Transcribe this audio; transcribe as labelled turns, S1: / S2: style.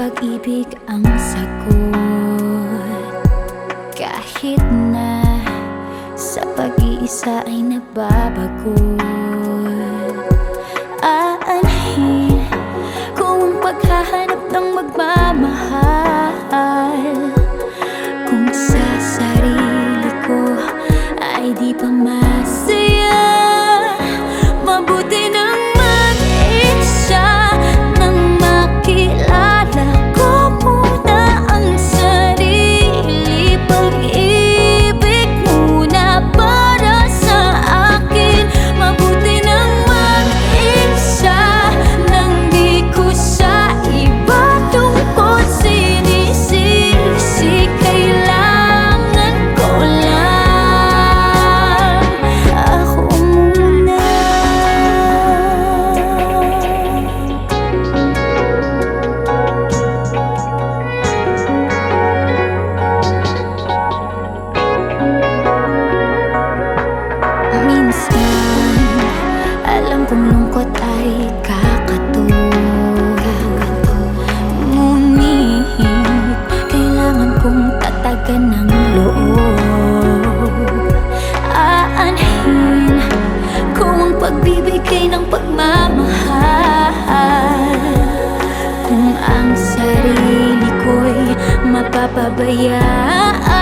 S1: pag-ibig ang sagot. Kahit na sa pag-iisa ay nababago ng loob. Aanhin ko pagbibigay ng pagmamahal. Kung ang sarili ko'y mapapabayaan